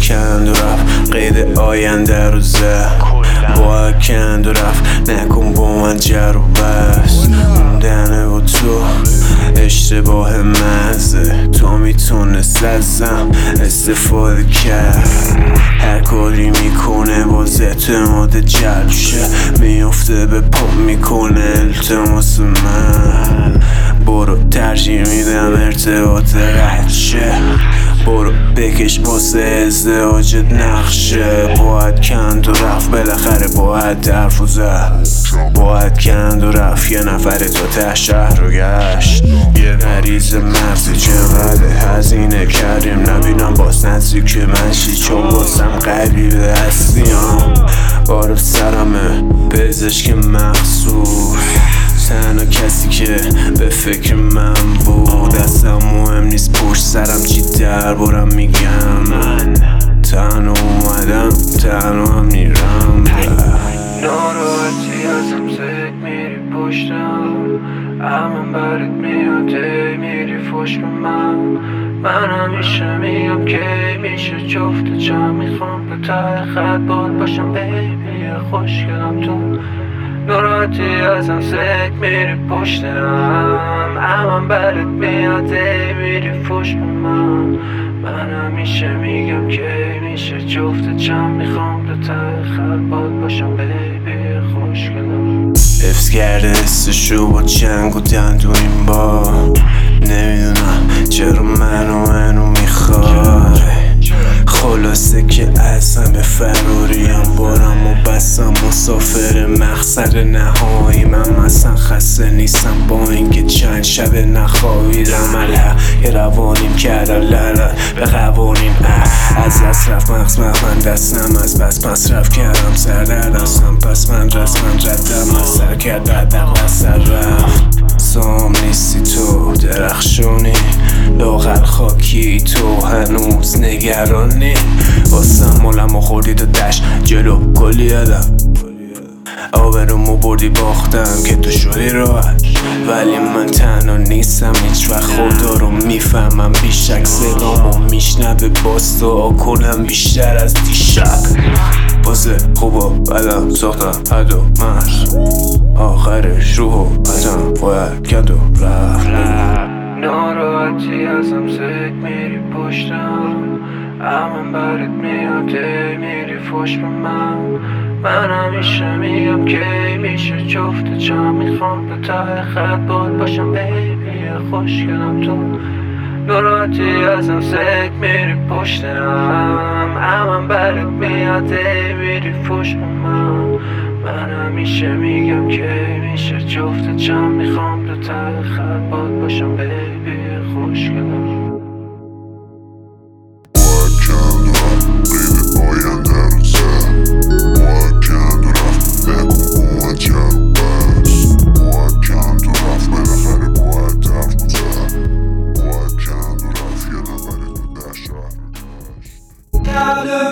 کند و رفت. قید آینده روزه باید کند و رفت. نکن با من جر و بس. موندنه و تو اشتباه مزه. تو می‌تونست ازم استفاده کرد. هر کاری می‌کنه باز اعتماد جلب شه میفته به پا می‌کنه التماس من. برو ترجیح میدم ارتباط شه. برو بکش واسه ازدواجت نقشه. باید کند و رفت بالاخره باید درف و زد. باید کند و رفت یه نفر تا ته شهر رو گشت. یه مریض مغزی چقدر هزینه کردیم؟ نبینم باز نزدیک من شی چون بازم قریبه هستیم. بارو سرمه پزشک مخصوص تنها کسی که به فکر من بود اصلا مهم نیست پشت سرم چی دربارم میگم. من تنها اومدم تنها هم میرم. ناراحتی ازم زد میری پشتم. اما برات میاد میری فش به من. من همیشه میگم که میشه جفت جمع. می‌خوام به ته خط باد باشم بیبی خوشگلم تو. ناراحتی ازم زد میری پشتم. اما برات میاد میری فش من من همیشه میگم که میشه. جفت جمع می‌خوام به ته خط باد باشم بیبی خوشگلم حفظ کرده حسشو با جنگ و دندون با نمی‌دونم چرا منو منو می‌خواد. خلاصه که اصلا به فراریم بارم و بستم مسافر مقصد نهایی. من مثلا خسته نیستم با اینکه چند شب نخوابیدم الها یه روانیم کردم لعنت به قوانین اه. از دست رفت مغز من دستم از بس مصرف کردم سر دستم. پس من رسمم ردم از سر کرد بعد سر رفت. سام نیستی تو درخشونی. لاغر خاکی تو هنوز نگرانی. واسم مالمو خوردی تو دشت. جلو کلی ادم آبرومو بردی باختم که تو شدی راحت. ولی من تنها نیستم هیچ وقت خدا رو می‌فهمم. بیشک صدامو میشنوه باز دعا کنم بیشتر از دیشب. بازه خوبا بدم ساختم. حد و مرز. آخرش روح و بدم باید کند و رفت. ناراحتی ازم زد میری پشتم. اما برات میاد میری فش به من. من همیشه میگم که میشه. جفت جمع می‌خوام به ته خط باد باشم بیبی خوشگلم تو. ناراحتی ازم زد میری پشتم. اما برات میاد میری به من. من همیشه میگم که میشه. جفت جمع می‌خوام به ته خط باد louder.